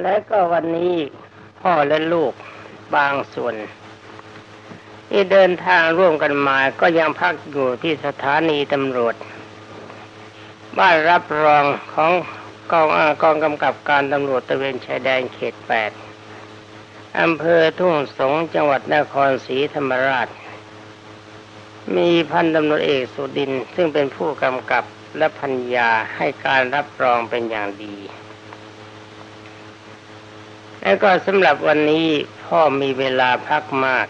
และก็วันนี้พ่อและลูกบางส่วนที่เดินทางร่วมกันมาก็ยังพักอยู่ที่สถานีตำรวจ บ้านรับรองของกองอกองกำกับการตำรวจตะเวนชายแดนเขตแปดอำเภอทุ่งสงจังหวัดนครศรีธรรมราช มีพันตำรวจเอกสุดินซึ่งเป็นผู้กำกับและพัญญาให้การรับรองเป็นอย่างดี แล้วก็สำหรับวันนี้พ่อมีเวลาพักมาก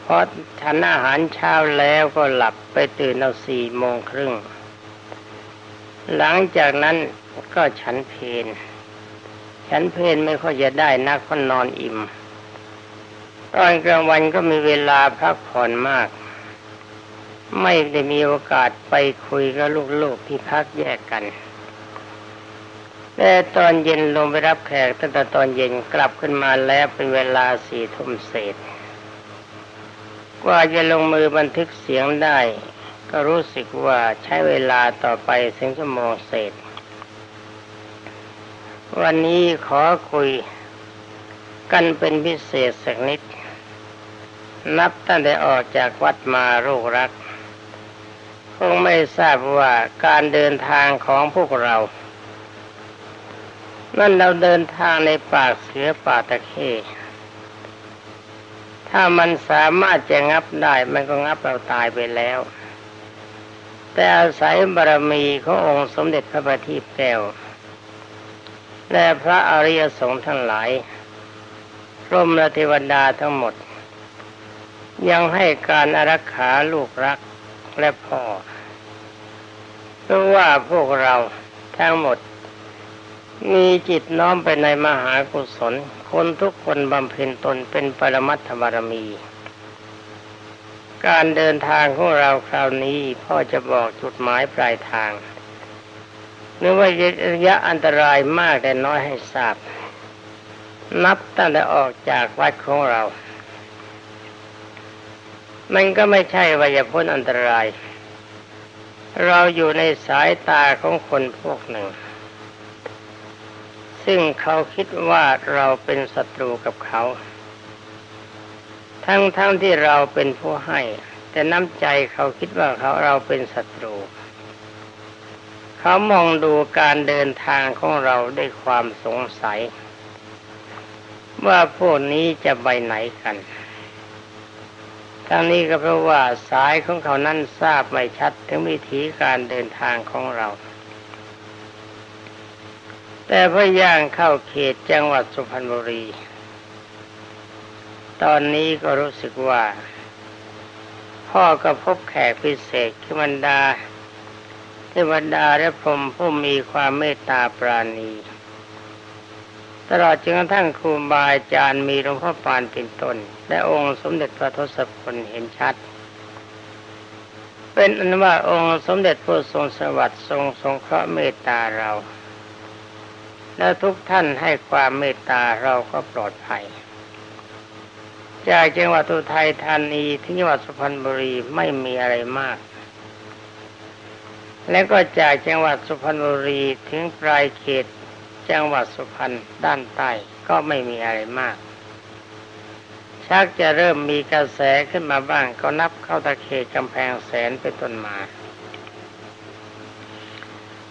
เพราะฉันอาหารเช้าแล้วก็หลับไปตื่นเอาสี่โมงครึ่ง หลังจากนั้นก็ฉันเพนฉันเพนไม่ค่อยจะได้นักเพราะนอนอิ่ม ตอนกลางวันก็มีเวลาพักผ่อนมาก ไม่ได้มีโอกาสไปคุยกับลูกๆที่พักแยกกัน แต่ตอนเย็นลงไปรับแขกตั้งแต่ตอนเย็นกลับขึ้นมาแล้วเป็นเวลาสี่ทุ่มเศษ กว่าจะลงมือบันทึกเสียงได้ ก็รู้สึกว่าใช้เวลาต่อไปถึงชั่วโมงเศษ วันนี้ขอคุยกันเป็นพิเศษสักนิด นับตั้งแต่ออกจากวัดมาลูกรัก คงไม่ทราบว่าการเดินทางของพวกเรา นั่นเราเดินทางในป่าเสือป่าตะเคถ้ามันสามารถจะงับได้ มันก็งับเราตายไปแล้ว แต่อาศัยบารมีขององค์สมเด็จพระบัณฑิตแก้วและพระอริยสงฆ์ทั้งหลายร่มและเทวดาทั้งหมด ยังให้การอารักขาลูกรักและพ่อเพราะว่าพวกเราทั้งหมด มีจิตน้อมไปในมหากุศล คนทุกคนบำเพ็ญตนเป็นปรมัตถบารมี การเดินทางของเราคราวนี้พ่อจะบอกจุดหมายปลายทางหรือว่าระยะอันตรายมากแต่น้อยให้ทราบ นับตั้งแต่ออกจากวัดของเรา มันก็ไม่ใช่ว่าจะพ้นอันตราย เราอยู่ในสายตาของคนพวกหนึ่ง ซึ่งเขาคิดว่าเราเป็นศัตรูกับเขา ทั้งๆทที่เราเป็นผู้ให้ แต่น้ำใจเขาคิดว่าเขาเราเป็นศัตรู เขามองดูการเดินทางของเราด้วยความสงสัย ว่าพวกนี้จะไปไหนกันทั้งนี้ก็เพราะว่าสายของเขานั้นทราบไม่ชัดถึงวิธีการเดินทางของเรา แต่พอย่างเข้าเขตจังหวัดสุพรรณบุรี ตอนนี้ก็รู้สึกว่า พ่อก็พบแขกพิเศษคือบรรดาเทวดาและพรหมผู้มีความเมตตาปราณี ตลอดจนกระทั่งครูบาอาจารย์มีหลวงพ่อปานเป็นต้น และองค์สมเด็จพระทศพลเห็นชัด เป็นอันว่าองค์สมเด็จพระทรงสวัสดิ์ทรงทรงเคราะห์เมตตาเรา และทุกท่านให้ความเมตตาเราก็ปลอดภัย จากจังหวัดอุทัยธานีถึงจังหวัดสุพรรณบุรีไม่มีอะไรมาก และก็จากจังหวัดสุพรรณบุรีถึงปลายเขตจังหวัดสุพรรณด้านใต้ก็ไม่มีอะไรมาก ชักจะเริ่มมีกระแสขึ้นมาบ้างก็นับเข้าตะเขตกำแพงแสนเป็นต้นมา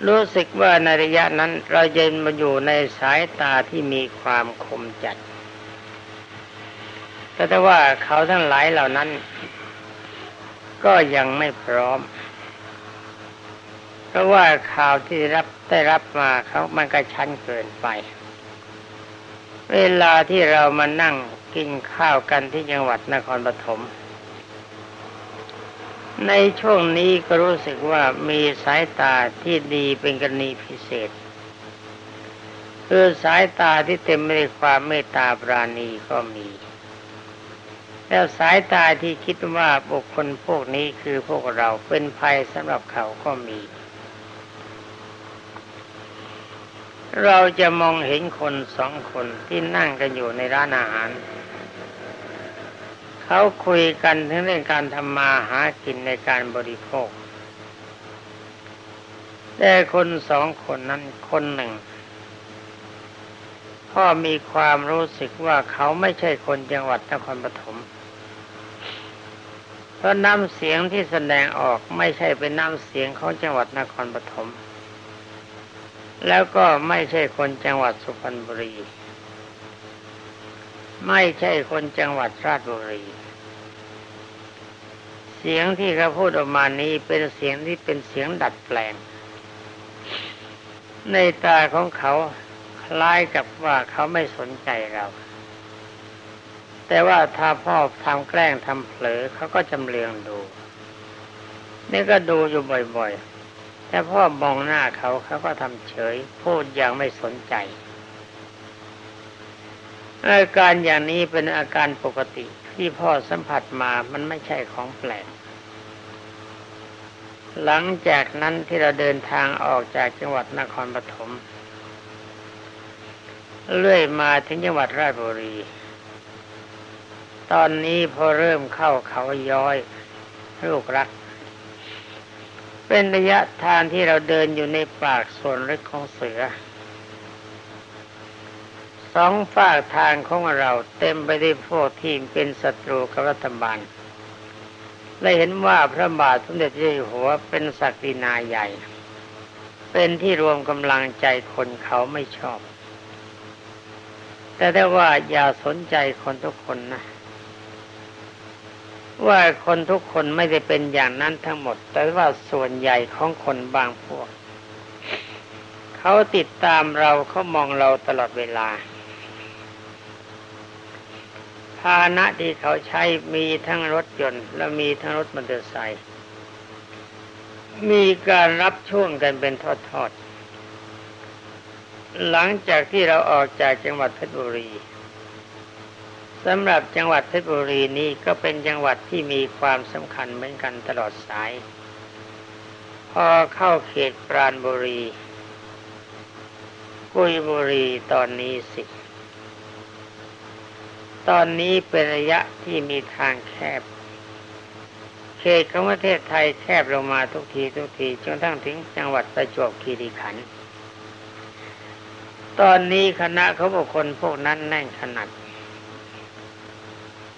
รู้สึกว่าในระยะนั้นเราเย็นมาอยู่ในสายตาที่มีความคมจัดแต่ว่าเขาทั้งหลายเหล่านั้น ก็ยังไม่พร้อม เพราะว่าข่าวที่รับได้รับมาเขามันกระชั้นเกินไป เวลาที่เรามานั่งกินข้าวกันที่จังหวัดนครปฐม ในช่วงนี้ก็รู้สึกว่ามีสายตาที่ดีเป็นกรณีพิเศษ คือสายตาที่เต็มไปด้วยความเมตตาปราณีก็มี แล้วสายตาที่คิดว่าบุคคลพวกนี้คือพวกเราเป็นภัยสำหรับเขาก็มี เราจะมองเห็นคนสองคนที่นั่งกันอยู่ในร้านอาหาร เขาคุยกันถึงเรื่องการทำมาหากินในการบริโภค แต่คนสองคนนั้นคนหนึ่งพ่อมีความรู้สึกว่าเขาไม่ใช่คนจังหวัดนครปฐมเพราะน้ำเสียงที่แสดงออกไม่ใช่เป็นน้ำเสียงของจังหวัดนครปฐมแล้วก็ไม่ใช่คนจังหวัดสุพรรณบุรี ไม่ใช่คนจังหวัดราชบุรี เสียงที่เขาพูดออกมานี้เป็นเสียงที่เป็นเสียงดัดแปลง ในตาของเขาคล้ายกับว่าเขาไม่สนใจเรา แต่ว่าถ้าพ่อทำแกล้งทำเผลอเขาก็จำเลืองดู นี่ก็ดูอยู่บ่อยๆ แต่พ่อมองหน้าเขาเขาก็ทำเฉย พูดอย่างไม่สนใจ อาการอย่างนี้เป็นอาการปกติที่พ่อสัมผัสมามันไม่ใช่ของแปลก หลังจากนั้นที่เราเดินทางออกจากจังหวัดนครปฐมเรื่อยมาถึงจังหวัดราชบุรี ตอนนี้พอเริ่มเข้าเขาย้อยลูกรัก เป็นระยะทางที่เราเดินอยู่ในปากส่วนลึกของเสือ สองฝากทางของเราเต็มไปด้วยพวกทีมเป็นศัตรูกับรัฐบาลและเห็นว่าพระบาทสมเด็จเจ้าอยู่หัวเป็นศักดินาใหญ่ เป็นที่รวมกำลังใจคนเขาไม่ชอบ แต่ได้ว่าอย่าสนใจคนทุกคนนะ ว่าคนทุกคนไม่ได้เป็นอย่างนั้นทั้งหมด แต่ว่าส่วนใหญ่ของคนบางพวก เขาติดตามเราเขามองเราตลอดเวลา พาหนะที่เขาใช้มีทั้งรถยนต์และมีทั้งรถมอเตอร์ไซค์มีการรับช่วงกันเป็นทอดๆ หลังจากที่เราออกจากจังหวัดเพชรบุรีสำหรับจังหวัดเพชรบุรีนี้ก็เป็นจังหวัดที่มีความสำคัญเหมือนกันตลอดสาย พอเข้าเขตปราณบุรี กุยบุรีตอนนี้สิ ตอนนี้เป็นระยะที่มีทางแคบ เขตของประเทศไทยแคบลงมาทุกทีทุกทีจนทั้งถึงจังหวัดประจวบคีรีขันธ์ตอนนี้คณะเขาบอกคนพวกนั้นแน่นขนาด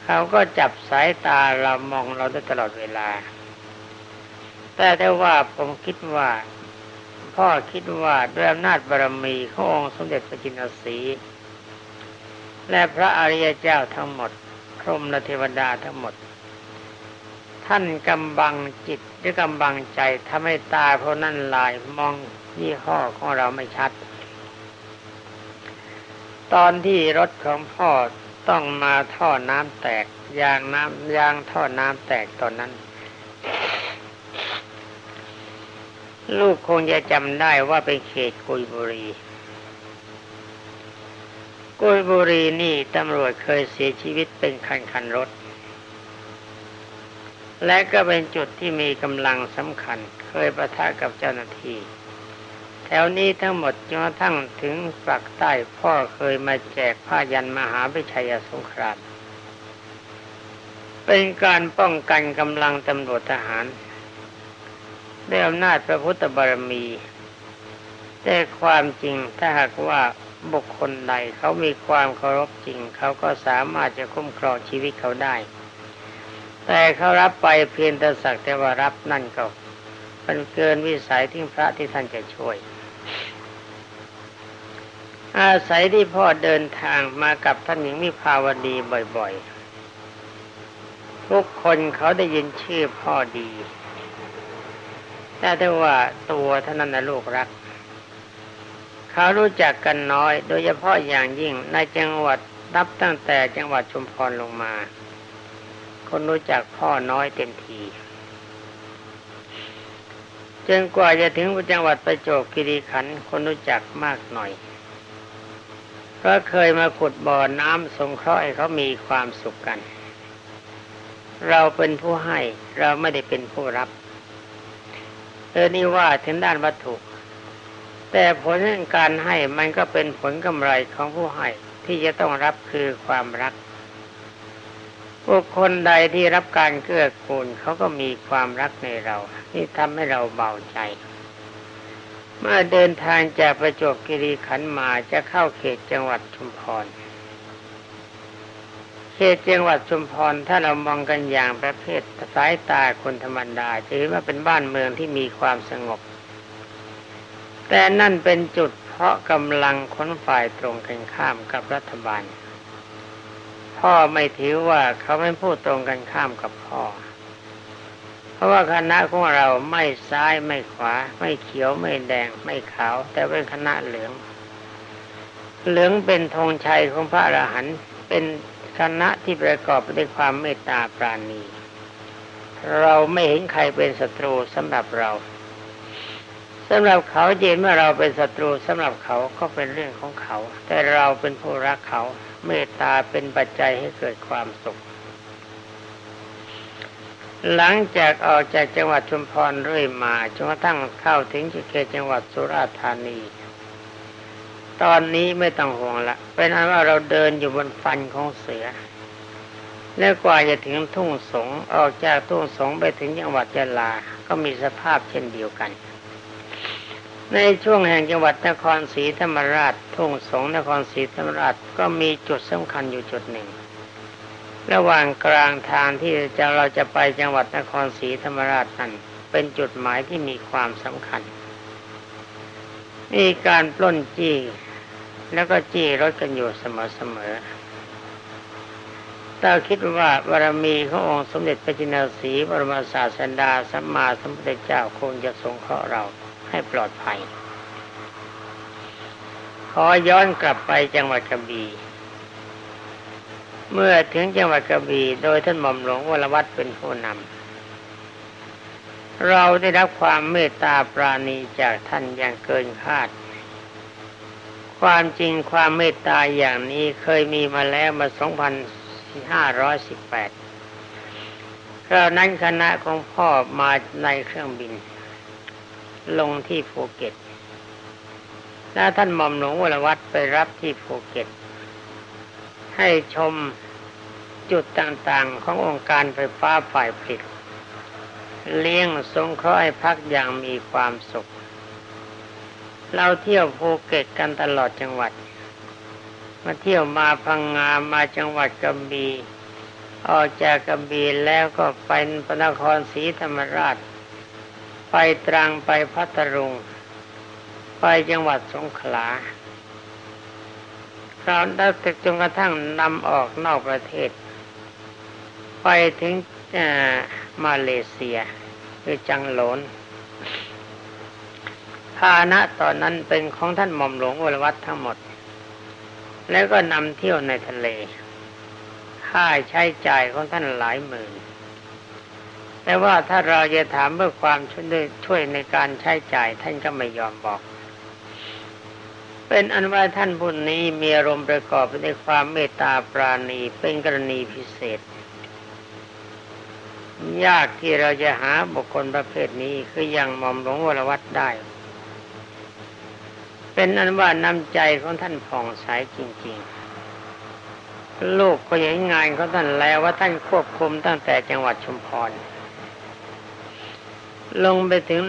เขาก็จับสายตาเรามองเราได้ตลอดเวลา แต่ถ้ว่าผมคิดว่า พ่อคิดว่าด้วยอำนาจบารมีขององค์สมเด็จพระจินทร์สี และพระอริยเจ้าทั้งหมด พรหมและเทวดาทั้งหมด ท่านกำบังจิตหรือกำบังใจทำให้ตาเพราะนั่นลายมองยี่ห้อของเราไม่ชัด ตอนที่รถของพ่อต้องมาท่อน้ำแตกยางน้ำยางท่อน้ำแตกตอนนั้น ลูกคงจะจำได้ว่าเป็นเขตกุยบุรี กุยบุรีนี่ตำรวจเคยเสียชีวิตเป็นคันคันรถ และก็เป็นจุดที่มีกำลังสำคัญ เคยประทะกับเจ้าหน้าที่ แถวนี้ทั้งหมดจนกระทั่งถึงปักใต้พ่อเคยมาแจกผ้ายันมหาวิชัยสงครามเป็นการป้องกันกำลังตำรวจทหารด้วยอำนาจพระพุทธบารมี แต่ความจริงถ้าหากว่า บุคคลใดเขามีความเคารพจริง เขาก็สามารถจะคุ้มครองชีวิตเขาได้ แต่เขารับไปเพียงแต่สักแต่ว่ารับนั่นก็มันเกินวิสัยที่พระที่ท่านจะช่วย อาศัยที่พ่อเดินทางมากับท่านหญิงมิภาวดีบ่อยๆ ทุกคนเขาได้ยินชื่อพ่อดีแต่ได้ว่าตัวท่านนั้นนะลูกรัก เขารู้จักกันน้อย โดยเฉพาะอย่างยิ่งในจังหวัดนับตั้งแต่จังหวัดชุมพรลงมา คนรู้จักพ่อน้อยเต็มทีจนกว่าจะถึงจังหวัดประจวบคีรีขันธ์คนรู้จักมากหน่อยพราะเคยมาขุดบ่อน้ำสงเคราะห์ให้เขามีความสุขกัน เราเป็นผู้ให้เราไม่ได้เป็นผู้รับเออนี่ว่าถึงด้านวัตถุ แต่ผลแห่งการให้มันก็เป็นผลกำไรของผู้ให้ที่จะต้องรับคือความรักบุคคลใดที่รับการเกื้อกูลเขาก็มีความรักในเราที่ทำให้เราเบาใจ เมื่อเดินทางจากประจวบคีรีขันธ์มาจะเข้าเขตจังหวัดชุมพรเขตจังหวัดชุมพรถ้าเรามองกันอย่างประเภทสายตาคนธรรมดาจะเห็นว่าเป็นบ้านเมืองที่มีความสงบ แต่นั่นเป็นจุดเพราะกำลังค้นฝ่ายตรงกันข้ามกับรัฐบาล พ่อไม่ถือว่าเขาไม่พูดตรงกันข้ามกับพ่อ เพราะว่าคณะของเราไม่ซ้ายไม่ขวา ไม่เขียวไม่แดงไม่ขาว แต่เป็นคณะเหลือง เหลืองเป็นธงชัยของพระอรหันต์เป็นคณะที่ประกอบไปด้วยความเมตตาปราณี เราไม่เห็นใครเป็นศัตรูสำหรับเรา สำหรับเขาเย็นเมื่อเราเป็นศัตรูสำหรับเขาก็เป็นเรื่องของเขา แต่เราเป็นผู้รักเขา เมตตาเป็นปัจจัยให้เกิดความสุข หลังจากออกจากจังหวัดชุมพรเรื่อยมาจนกระทั่งเข้าถึงเขตจังหวัดสุราษฎร์ธานี ตอนนี้ไม่ต้องห่วงละเป็นอันว่าเราเดินอยู่บนฟันของเสือแล้วกว่าจะถึงทุ่งสงออกจากทุ่งสงไปถึงจังหวัดยะลา ก็มีสภาพเช่นเดียวกัน ในช่วงแห่งจังหวัดนครศรีธรรมราชทุ่งสงนครศรีธรรมราชก็มีจุดสำคัญอยู่จุดหนึ่ง ระหว่างกลางทางที่จะเราจะไปจังหวัดนครศรีธรรมราชนั้นเป็นจุดหมายที่มีความสำคัญ มีการปล้นจี้ แล้วก็จี้รถกันอยู่เสมอๆถ้าคิดว่าบารมีขององค์สมเด็จพระจินสีบรมศาสดาสัมมาสัมพุทธเจ้าคงจะสงเคราะห์เรา ให้ปลอดภัย ขอย้อนกลับไปจังหวัดกระบี่เมื่อถึงจังหวัดกระบี่โดยท่านหม่อมหลวงวรวัตเป็นผู้นำเราได้รับความเมตตาปราณีจากท่านอย่างเกินคาด ความจริงความเมตตาอย่างนี้เคยมีมาแล้วมา 2518คราวนั้นคณะของพ่อมาในเครื่องบิน ลงที่ภูเก็ตแล้วท่านหม่อมหลวงวรวัตรไปรับที่ภูเก็ต ให้ชมจุดต่างๆขององค์การไฟฟ้าฝ่ายผลิต เลี้ยงสงเคราะห์พักอย่างมีความสุข เราเที่ยวภูเก็ตกันตลอดจังหวัด มาเที่ยวมาพังงามาจังหวัดกระบี่ออกจากกระบี่แล้วก็ไปพระนครศรีธรรมราช ไปตรังไปพัทลุงไปจังหวัดสงขลาเราได้จนกระทั่งนำออกนอกประเทศ ไปถึงมาเลเซียคือจังโหลนภาณะตอนนั้นเป็นของท่านหม่อมหลวงวรวัตทั้งหมด แล้วก็นำเที่ยวในทะเล ค่าใช้จ่ายของท่านหลายหมื่น แต่ว่าถ้าเราจะถามเพื่อความช่วยในการใช้จ่ายท่านก็ไม่ยอมบอก เป็นอันว่าท่านผู้นี้มีอารมณ์ประกอบไปด้วยความเมตตาปราณีเป็นกรณีพิเศษ ยากที่เราจะหาบุคคลประเภทนี้คืออย่างหม่อมหลวงวรวัตได้ เป็นอันว่าน้ำใจของท่านผ่องใสจริง ๆลูกก็เห็นงานของท่านแล้วว่าท่านควบคุมตั้งแต่จังหวัดชุมพร ลงไปถึง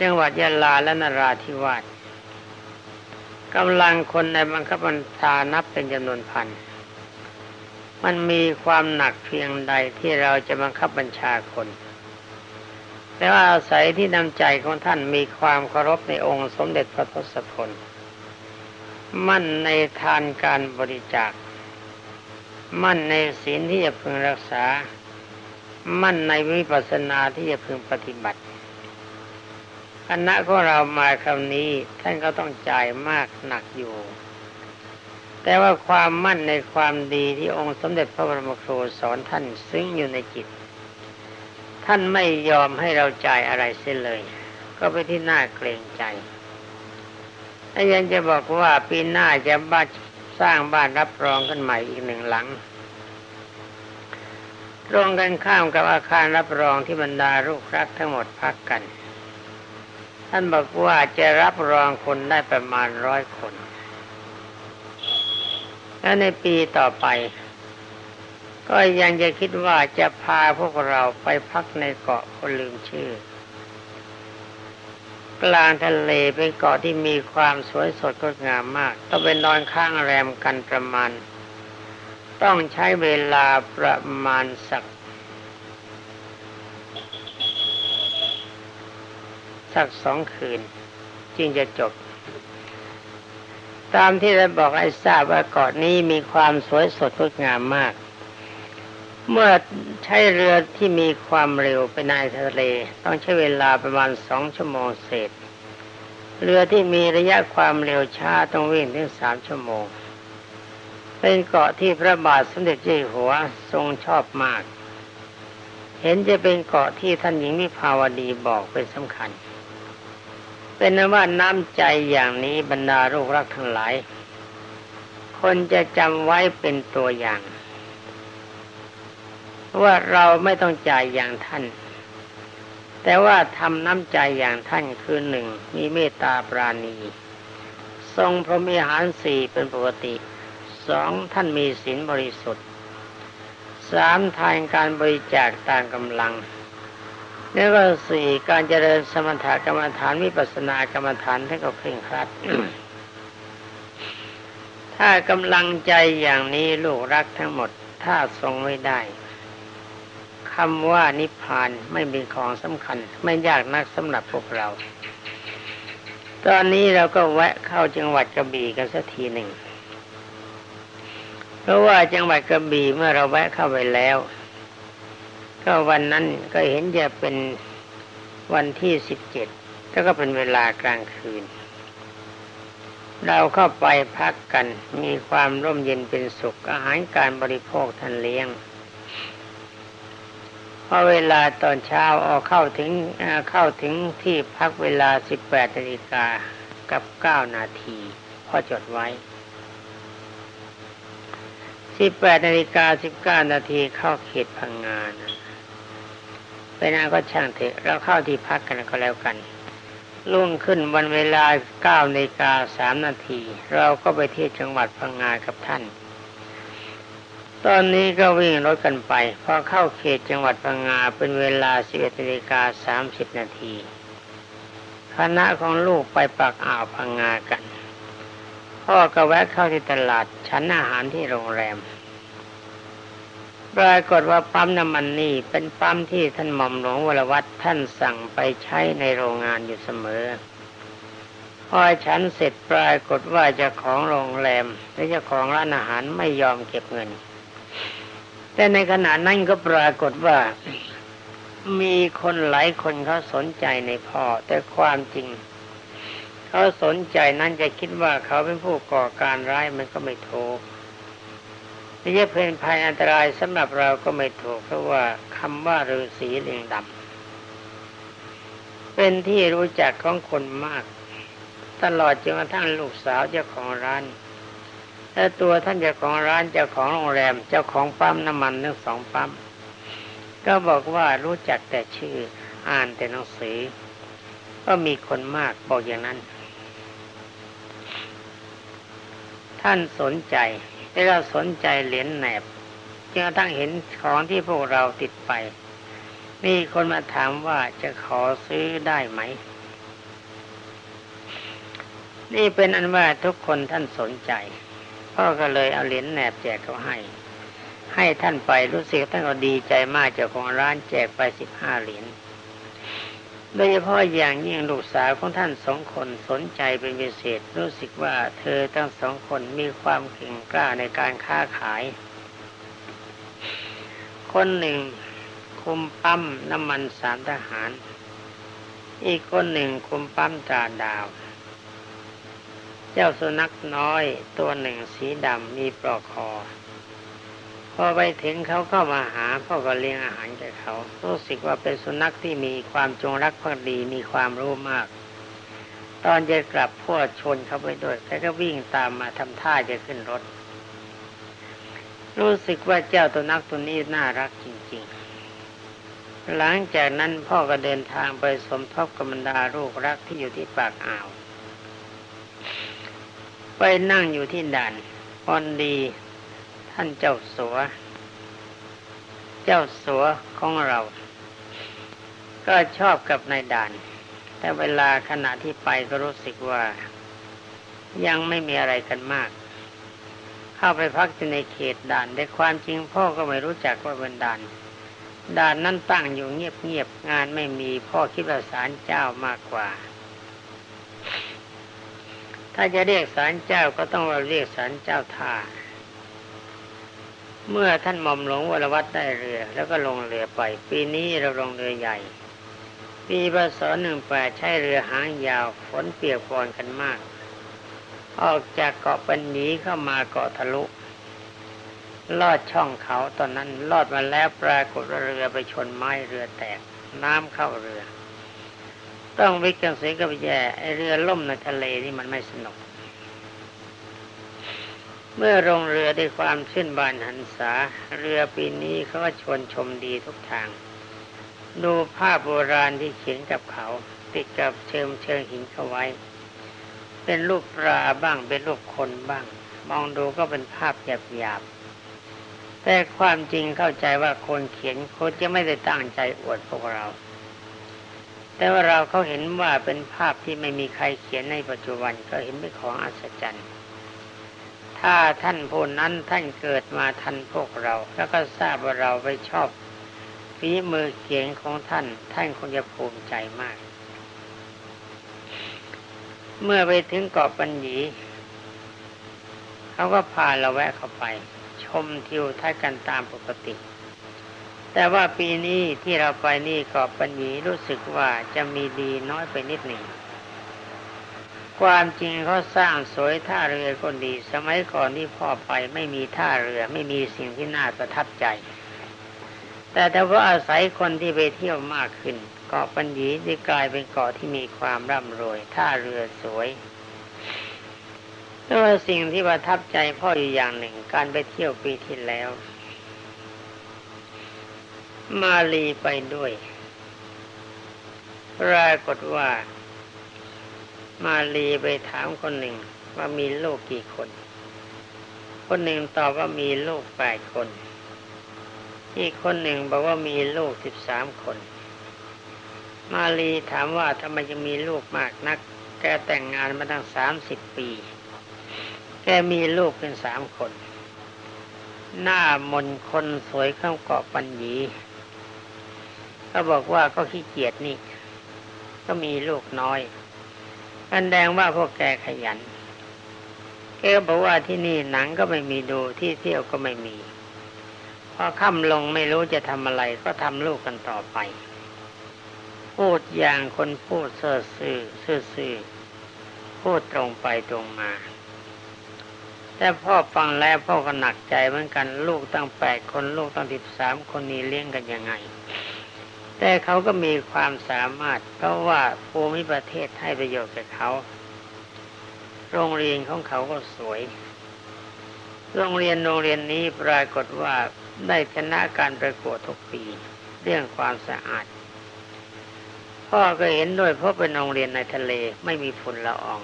จังหวัดยะลาและนราธิวาสกำลังคนในบังคับบัญชานับเป็นจำนวนพัน มันมีความหนักเพียงใดที่เราจะบังคับบัญชาคน แต่ว่าอาศัยที่นำใจของท่านมีความเคารพในองค์สมเด็จพระทศพล มั่นในทานการบริจาค มั่นในศีลที่จะพึงรักษา มั่นในวิปัสสนาที่จะพึงปฏิบัติคณะของเรามาคำนี้ท่านก็ต้องจ่ายมากหนักอยู่ แต่ว่าความมั่นในความดีที่องค์สมเด็จพระบรมครูสอนท่านซึ้งอยู่ในจิต ท่านไม่ยอมให้เราจ่ายอะไรเสียเลย ก็ไปที่น่าเกรงใจถ้ายังจะบอกว่าปีหน้าจะบ้านสร้างบ้านรับรองกันใหม่อีกหนึ่งหลัง ตรงกันข้ามกับอาคารรับรองที่บรรดาลูกรักทั้งหมดพักกัน ท่านบอกว่าจะรับรองคนได้ประมาณร้อยคน และในปีต่อไป ก็ยังจะคิดว่าจะพาพวกเราไปพักในเกาะคนลืมชื่อ กลางทะเลเป็นเกาะที่มีความสวยสดงดงามมาก ต้องไปนอนข้างแรมกันประมาณ ต้องใช้เวลาประมาณสัก สักสองคืน จึงจะจบ ตามที่ได้บอกให้ทราบว่าเกาะนี้มีความสวยสดงดงามมาก เมื่อใช้เรือที่มีความเร็วไปในทะเล ต้องใช้เวลาประมาณสองชั่วโมงเศษ เรือที่มีระยะความเร็วช้าต้องวิ่งถึงสามชั่วโมง เป็นเกาะที่พระบาทสมเด็จเจ้าอยู่หัวทรงชอบมาก เห็นจะเป็นเกาะที่ท่านหญิงวิภาวดีบอกเป็นสำคัญ เป็นนว่าน้ำใจอย่างนี้บรรดาลูกรักทั้งหลาย คนจะจำไว้เป็นตัวอย่าง ว่าเราไม่ต้องจ่ายอย่างท่าน แต่ว่าทำน้ำใจอย่างท่านคือหนึ่งมีเมตตาปราณี ทรงพรหมิหารสี่เป็นปกติ สองท่านมีศีลบริสุทธิ์สามทานการบริจาคตามกำลังแล้วก็สี่การเจริญสมถกรรมฐานวิปัสสนากรรมฐานท่านก็เคร่งครัด ถ้ากำลังใจอย่างนี้ลูกรักทั้งหมด ถ้าทรงไม่ได้คำว่านิพพานไม่เป็นของสำคัญ ไม่ยากนักสำหรับพวกเรา ตอนนี้เราก็แวะเข้าจังหวัดกระบี่กันสักทีหนึ่ง ราะว่าจังหวัดกระบี่เมื่อเราแวะเข้าไปแล้ว ก็วันนั้นก็เห็นจะเป็นวันที่สิบเจ็ดแล้วก็เป็นเวลากลางคืน เราเข้าไปพักกันมีความร่มเย็นเป็นสุขอาหารการบริโภคท่านเลี้ยงพอเวลาตอนเช้าออกเข้าถึงเข้าถึงที่พักเวลา18นาฬิกากับ9นาทีพ่อจดไว้ 18นาฬิกา19นาทีเข้าเขตพังงานไปนาก็ช่างเถอะเราเข้าที่พักกันก็แล้วกันล่วงขึ้นวันเวลา9นาฬิกา3นาที เราก็ไปที่จังหวัดพังงากับท่าน ตอนนี้ก็วิ่งรถกันไป พอเข้าเขตจังหวัดพังงาเป็นเวลา 11นาฬิกา30นาทีคณะของลูกไปปักอ่าวพังงากัน พ่อก็แวะเข้าที่ตลาดชั้นอาหารที่โรงแรม ปรากฏว่าปั๊มน้ำมันนี่เป็นปั๊มที่ท่านหม่อมหลวงวรวัตรท่านสั่งไปใช้ในโรงงานอยู่เสมอ พอฉันเสร็จปรากฏว่าเจ้าของโรงแรมและเจ้าของร้านอาหารไม่ยอมเก็บเงิน แต่ในขณะนั้นก็ปรากฏว่ามีคนหลายคนเขาสนใจในพ่อแต่ความจริง เขาสนใจนั้นจะคิดว่าเขาเป็นผู้ก่อการร้ายมันก็ไม่ถูกที่จะเป็นภัยอันตรายสำหรับเราก็ไม่ถูกเพราะว่าคำว่าฤาษีเลียงดำเป็นที่รู้จักของคนมาก ตลอดจนกระทั่งลูกสาวเจ้าของร้านและตัวท่านเจ้าของร้านเจ้าของโรงแรมเจ้าของปั๊มน้ำมันทั้งสองปั๊มก็บอกว่ารู้จักแต่ชื่ออ่านแต่หนังสือ ก็มีคนมากบอกอย่างนั้น ท่านสนใจได้เราสนใจเหรียญแหนบจนกระทั่งเห็นของที่พวกเราติดไป มีคนมาถามว่าจะขอซื้อได้ไหม นี่เป็นอันว่าทุกคนท่านสนใจพ่อก็เลยเอาเหรียญแหนบแจกเขาให้ ให้ท่านไปรู้สึกท่านก็ดีใจมากเจ้าของร้านแจกไปสิบห้าเหรียญ โดยเฉพาะอย่างยิ่งลูกสาวของท่านสองคนสนใจเป็นพิเศษ รู้สึกว่าเธอทั้งสองคนมีความเก่งกล้าในการค้าขาย คนหนึ่งคุมปั๊มน้ำมันสามทหาร อีกคนหนึ่งคุมปั๊มตราดาว เจ้าสุนัขน้อยตัวหนึ่งสีดำมีปลอกคอ พอไปถึงเขาก็มาหาพ่อก็เลี้ยงอาหารแก่เขา รู้สึกว่าเป็นสุนัขที่มีความจงรักภักดีมีความรู้มาก ตอนจะกลับพ่อชนเขาไปด้วยแกก็วิ่งตามมาทำท่าจะขึ้นรถ รู้สึกว่าเจ้าตัวนักตัวนี้น่ารักจริง ๆ หลังจากนั้นพ่อก็เดินทางไปสมทบกับบรรดาลูกรักที่อยู่ที่ปากอ่าว ไปนั่งอยู่ที่ด่านพอนดี ท่านเจ้าสัว เจ้าสัวของเรา ก็ชอบกับนายด่าน แต่เวลาขณะที่ไปก็รู้สึกว่า ยังไม่มีอะไรกันมาก เข้าไปพักในเขตด่านแต่ความจริงพ่อก็ไม่รู้จักว่าเป็นด่านด่านนั้นตั้งอยู่เงียบๆงานไม่มีพ่อคิดว่าศาลเจ้ามากกว่า ถ้าจะเรียกศาลเจ้าก็ต้องเรียกศาลเจ้าท่า เมื่อท่านหม่อมหลวงวรวัตได้เรือ แล้วก็ลงเรือไป ปีนี้เราลงเรือใหญ่ ปีพศหนึ่งแปดใช้เรือหางยาวฝนเปียกปอนกันมาก ออกจากเกาะปัญญีเข้ามาเกาะทะลุ ลอดช่องเขาตอนนั้นลอดมาแล้วปรากฏเรือไปชนไม้เรือแตก น้ำเข้าเรือ ต้องวิกันเสียกับแย่ไอเรือล่มในทะเลนี่มันไม่สนุก เมื่อลงเรือด้วยความชื่นบานหันษา เรือปีนี้เขาก็ชวนชมดีทุกทาง ดูภาพโบราณที่เขียนกับเขา ติดกับเชิงเชิงหินเขาไว้ เป็นรูปปลาบ้างเป็นรูปคนบ้าง มองดูก็เป็นภาพหยาบๆแต่ความจริงเข้าใจว่าคนเขียนเขาจะไม่ได้ตั้งใจอวดพวกเรา แต่ว่าเราเขาเห็นว่าเป็นภาพที่ไม่มีใครเขียนในปัจจุบันก็เห็นเป็นของอัศจรรย์ ถ้าท่านผู้นั้นท่านเกิดมาทันพวกเรา แล้วก็ทราบว่าเราไปชอบฝีมือเขียนของท่าน ท่านคงจะภูมิใจมาก เมื่อไปถึงเกาะปัญญีเขาก็พาเราแวะเข้าไป ชมทิวทัศน์กันตามปกติ แต่ว่าปีนี้ที่เราไปนี่เกาะปัญญีรู้สึกว่าจะมีดีน้อยไปนิดหนึ่ง ความจริงเขาสร้างสวยท่าเรือก็ดี สมัยก่อนที่พ่อไปไม่มีท่าเรือไม่มีสิ่งที่น่าประทับใจ แต่แต่ว่าอาศัยคนที่ไปเที่ยวมากขึ้นเกาะปัญญีได้กลายเป็นเกาะที่มีความร่ำรวยท่าเรือสวยแต่ว่าสิ่งที่ประทับใจพ่ออยู่อย่างหนึ่ง การไปเที่ยวปีที่แล้ว มาลีไปด้วยปรากฏว่า มาลีไปถามคนหนึ่งว่ามีลูกกี่คน คนหนึ่งตอบว่ามีลูกแปดคน อีกคนหนึ่งบอกว่ามีลูกสิบสามคน มาลีถามว่าทำไมยังมีลูกมากนัก แกแต่งงานมาตั้งสามสิบปี แกมีลูกเป็นสามคน หน้ามนคนสวยเข้าเกาะปัญญีก็บอกว่าก็ขี้เกียจนี่ ก็มีลูกน้อย กันแดงว่าพวกแกขยัน แกบอกว่าที่นี่หนังก็ไม่มีดูที่เที่ยวก็ไม่มี พอค่ำลงไม่รู้จะทำอะไรก็ทำลูกกันต่อไป พูดอย่างคนพูดเสื่อซื่อซื่อพูดตรงไปตรงมา แต่พ่อฟังแล้วพ่อก็หนักใจเหมือนกัน ลูกตั้งแปดคนลูกตั้งสิบสามคนนี้เลี้ยงกันยังไง แต่เขาก็มีความสามารถ เพราะว่าภูมิประเทศให้ประโยชน์แกับเขา โรงเรียนของเขาก็สวย โรงเรียนโรงเรียนนี้ปรากฏว่าได้ชนะการประกวดทุกปี เรื่องความสะอาด พ่อก็เห็นด้วยเพราะเป็นโรงเรียนในทะเลไม่มีฝุ่นละออง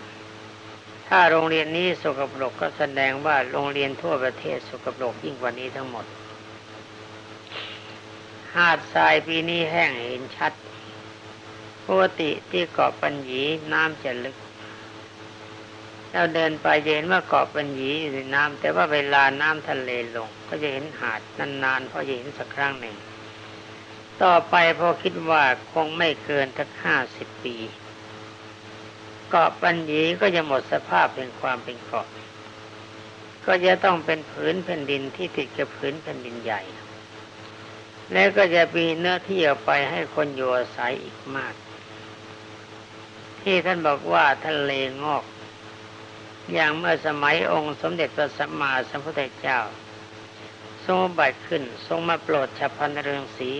ถ้าโรงเรียนนี้สกปรกก็แสดงว่าโรงเรียนทั่วประเทศสกปรกยิ่งกว่านี้ทั้งหมด หาดทรายปีนี้แห้งเห็นชัดปกติที่เกาะปัญญีน้ำจะลึกเราเดินไปเห็นว่าเกาะปัญญีอยู่ในน้ำแต่ว่าเวลาน้ำทะเลลง ก็จะเห็นหาดนานๆพอจะเห็นสักครั้งหนึ่ง ต่อไปพอคิดว่าคงไม่เกินทักห้าสิบปี เกาะปัญญีก็จะหมดสภาพเป็นความเป็นเกาะ ก็จะต้องเป็นผืนแผ่นดินที่ติดกับผืนแผ่นดินใหญ่ แล้วก็จะมีเนื้อที่เอาไปให้คนอยู่อาศัยอีกมาก ที่ท่านบอกว่าทะเลงอก อย่างเมื่อสมัยองค์สมเด็จพระสัมมาสัมพุทธเจ้า ทรงบัติขึ้นทรงมาโปรดฉับพันเรืองสี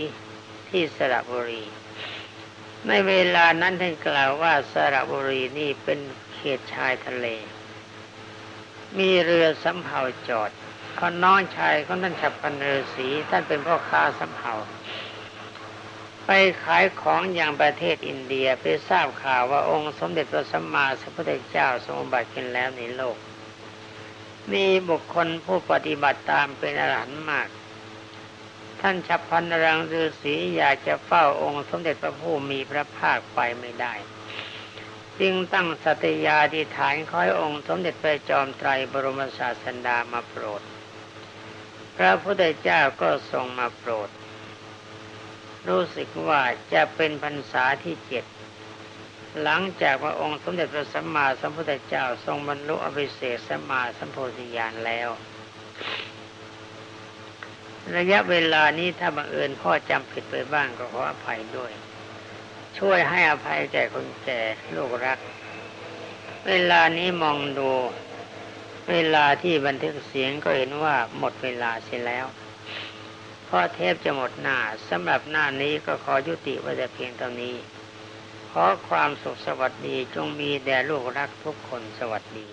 ที่สระบุรี ในเวลานั้นท่านกล่าวว่าสระบุรีนี่เป็นเขตชายทะเล มีเรือสำเภาจอด เขาน้องชายของท่านฉับพันเรศีท่านเป็นพ่อค้าสำเภาไปขายของอย่างประเทศอินเดียไปทราบข่าวว่าองค์สมเด็จพระสัมมาสัมพุทธเจ้าทรงบัติขึ้นแล้วในโลก มีบุคคลผู้ปฏิบัติตามเป็นอรหันต์มาก ท่านฉับพันรังฤาษีอยากจะเฝ้าองค์สมเด็จพระผู้มีพระภาคไปไม่ได้ จึงตั้งสัตยาธิฐานขอให้องค์สมเด็จพระจอมไตรบรมศาสดามาโปรด พระพุทธเจ้าก็ทรงมาโปรด รู้สึกว่าจะเป็นพรรษาที่เจ็ดหลังจากพระองค์สมเด็จพระสัมมาสัมพุทธเจ้าทรงบรรลุอภิเศษสัมมาสัมโพธิญาณแล้ว ระยะเวลานี้ถ้าบังเอิญพ่อจำผิดไปบ้างก็ขออภัยด้วย ช่วยให้อภัยแก่คนแก่ลูกรัก เวลานี้มองดู เวลาที่บันทึกเสียงก็เห็นว่าหมดเวลาเสียแล้วเพราะเทปจะหมดหน้าสำหรับหน้านี้ก็ขอยุติไว้แต่เพียงเท่านี้ขอความสุขสวัสดีจงมีแด่ลูกรักทุกคนสวัสดี